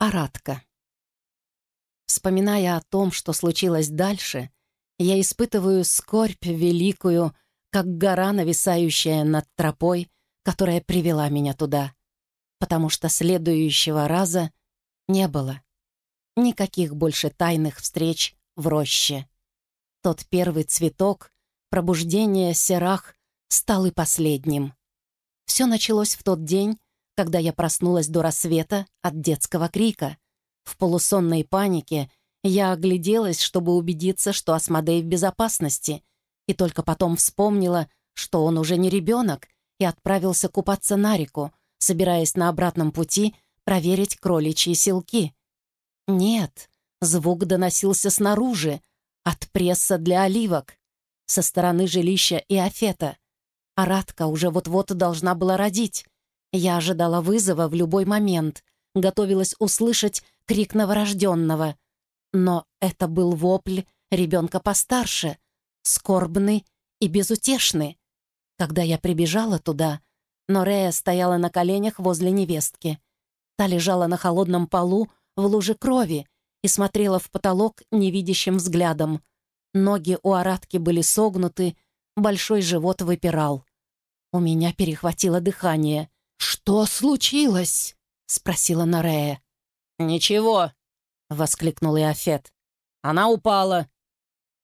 Аратка. Вспоминая о том, что случилось дальше, я испытываю скорбь великую, как гора, нависающая над тропой, которая привела меня туда, потому что следующего раза не было. Никаких больше тайных встреч в роще. Тот первый цветок, пробуждение серах, стал и последним. Все началось в тот день, когда я проснулась до рассвета от детского крика. В полусонной панике я огляделась, чтобы убедиться, что Асмодей в безопасности, и только потом вспомнила, что он уже не ребенок, и отправился купаться на реку, собираясь на обратном пути проверить кроличьи селки. Нет, звук доносился снаружи, от пресса для оливок, со стороны жилища Иофета. Аратка уже вот-вот должна была родить. Я ожидала вызова в любой момент, готовилась услышать крик новорожденного. Но это был вопль ребенка постарше, скорбный и безутешный. Когда я прибежала туда, Норея стояла на коленях возле невестки. Та лежала на холодном полу в луже крови и смотрела в потолок невидящим взглядом. Ноги у Аратки были согнуты, большой живот выпирал. У меня перехватило дыхание. «Что случилось?» — спросила Норея. «Ничего», — воскликнул Иофет. «Она упала».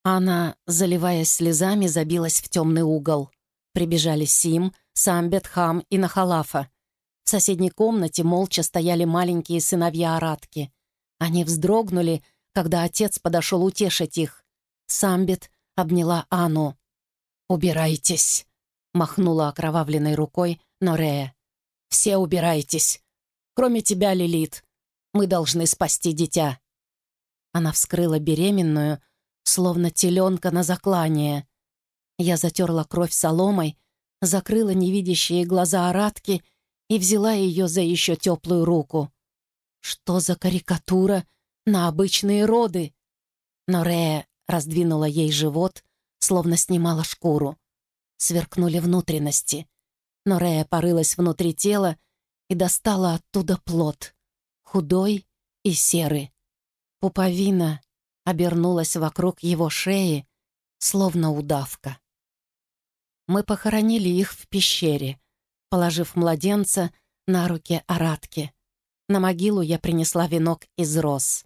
Она, заливаясь слезами, забилась в темный угол. Прибежали Сим, Самбет, Хам и Нахалафа. В соседней комнате молча стояли маленькие сыновья Аратки. Они вздрогнули, когда отец подошел утешить их. Самбет обняла Ану. «Убирайтесь», — махнула окровавленной рукой Норея. «Все убирайтесь. Кроме тебя, Лилит. Мы должны спасти дитя». Она вскрыла беременную, словно теленка на заклание. Я затерла кровь соломой, закрыла невидящие глаза Аратки и взяла ее за еще теплую руку. Что за карикатура на обычные роды? Но Рея раздвинула ей живот, словно снимала шкуру. Сверкнули внутренности. Но Рея порылась внутри тела и достала оттуда плод. Худой и серый. Пуповина обернулась вокруг его шеи, словно удавка. Мы похоронили их в пещере, положив младенца на руки Аратки. На могилу я принесла венок из роз.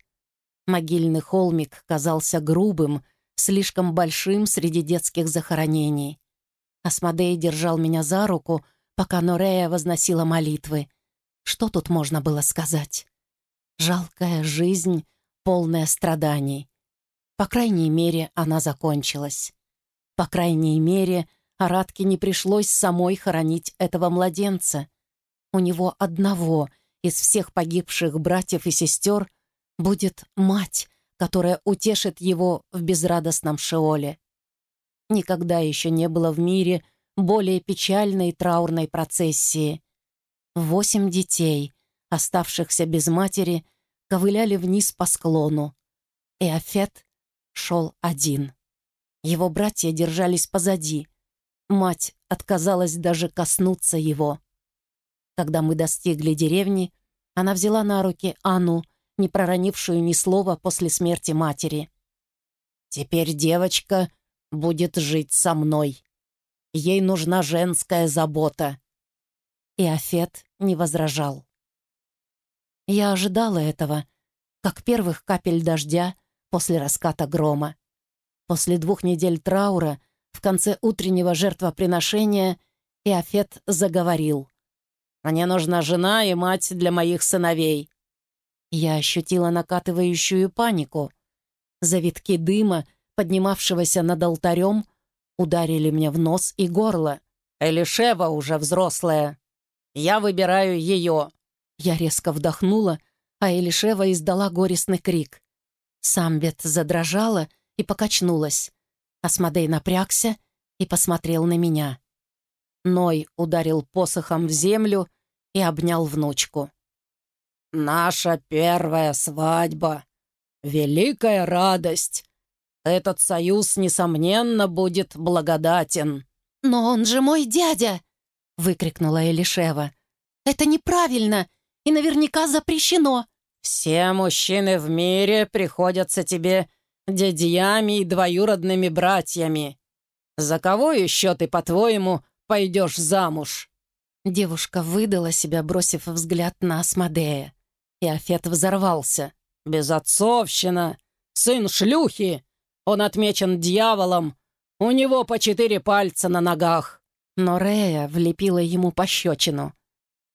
Могильный холмик казался грубым, слишком большим среди детских захоронений. Асмодей держал меня за руку, пока Норея возносила молитвы. Что тут можно было сказать? Жалкая жизнь, полная страданий. По крайней мере, она закончилась. По крайней мере, Аратке не пришлось самой хоронить этого младенца. У него одного из всех погибших братьев и сестер будет мать, которая утешит его в безрадостном Шеоле. Никогда еще не было в мире более печальной траурной процессии. Восемь детей, оставшихся без матери, ковыляли вниз по склону. Эофет шел один. Его братья держались позади. Мать отказалась даже коснуться его. Когда мы достигли деревни, она взяла на руки Анну, не проронившую ни слова после смерти матери. «Теперь девочка будет жить со мной. Ей нужна женская забота». И Афет не возражал. Я ожидала этого, как первых капель дождя после раската грома. После двух недель траура в конце утреннего жертвоприношения Иофет заговорил. «Мне нужна жена и мать для моих сыновей». Я ощутила накатывающую панику. Завитки дыма, поднимавшегося над алтарем, ударили мне в нос и горло. «Элишева уже взрослая. Я выбираю ее». Я резко вдохнула, а Элишева издала горестный крик. Самбет задрожала и покачнулась. Асмодей напрягся и посмотрел на меня. Ной ударил посохом в землю и обнял внучку. «Наша первая свадьба! Великая радость! Этот союз, несомненно, будет благодатен!» «Но он же мой дядя!» — выкрикнула Элишева. «Это неправильно и наверняка запрещено!» «Все мужчины в мире приходятся тебе дядьями и двоюродными братьями. За кого еще ты, по-твоему, пойдешь замуж?» Девушка выдала себя, бросив взгляд на Асмодея. И Афет взорвался. «Безотцовщина! Сын шлюхи! Он отмечен дьяволом! У него по четыре пальца на ногах!» Но Рея влепила ему пощечину.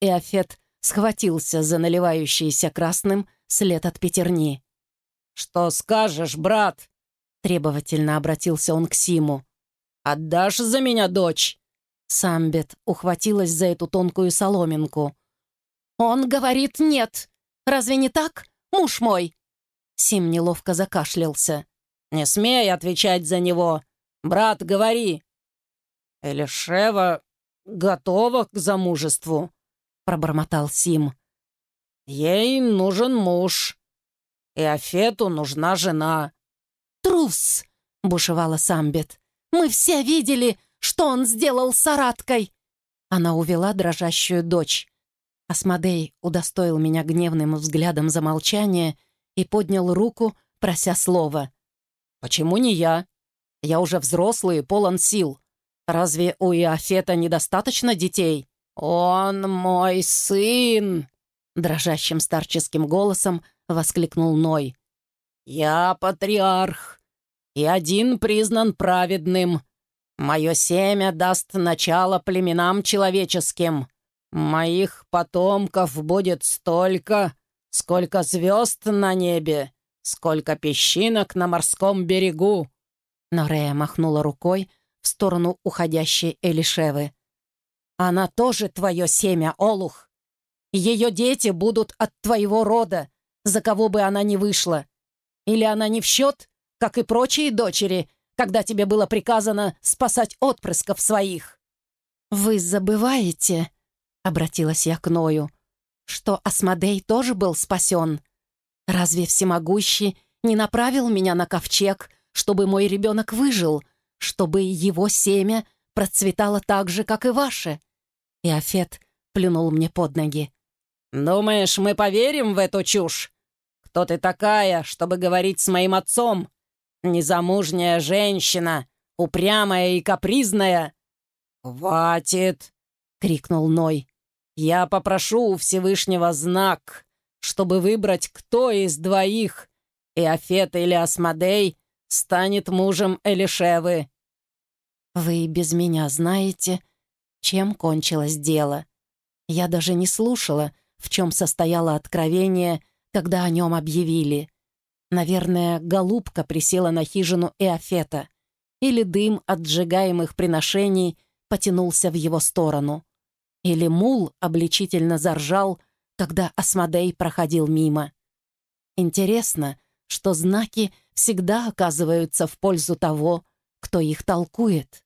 И Афет схватился за наливающийся красным след от пятерни. «Что скажешь, брат?» Требовательно обратился он к Симу. «Отдашь за меня дочь?» Самбет ухватилась за эту тонкую соломинку. «Он говорит нет! Разве не так, муж мой?» Сим неловко закашлялся. «Не смей отвечать за него! Брат, говори!» «Элишева готова к замужеству», — пробормотал Сим. «Ей нужен муж, и Афету нужна жена». «Трус!» — бушевала Самбет. «Мы все видели, что он сделал с Араткой!» Она увела дрожащую дочь. Асмодей удостоил меня гневным взглядом за молчание и поднял руку, прося слова. «Почему не я? Я уже взрослый полон сил. Разве у Иофета недостаточно детей?» «Он мой сын!» Дрожащим старческим голосом воскликнул Ной. «Я патриарх, и один признан праведным. Мое семя даст начало племенам человеческим. Моих потомков будет столько, сколько звезд на небе, сколько песчинок на морском берегу». Но Рея махнула рукой в сторону уходящей Элишевы. «Она тоже твое семя, Олух. Ее дети будут от твоего рода, за кого бы она ни вышла. Или она не в счет, как и прочие дочери, когда тебе было приказано спасать отпрысков своих». «Вы забываете», — обратилась я к Ною, «что Асмодей тоже был спасен. Разве всемогущий не направил меня на ковчег, чтобы мой ребенок выжил, чтобы его семя процветало так же, как и ваше?» И Афет плюнул мне под ноги. «Думаешь, мы поверим в эту чушь? Кто ты такая, чтобы говорить с моим отцом? Незамужняя женщина, упрямая и капризная. «Хватит!» — крикнул Ной. «Я попрошу у Всевышнего знак, чтобы выбрать, кто из двоих, Иофет или Асмодей, станет мужем Элишевы». «Вы без меня знаете, чем кончилось дело. Я даже не слушала, в чем состояло откровение, когда о нем объявили. Наверное, голубка присела на хижину Эофета, или дым от сжигаемых приношений потянулся в его сторону, или мул обличительно заржал, когда Асмодей проходил мимо. Интересно, что знаки всегда оказываются в пользу того, кто их толкует.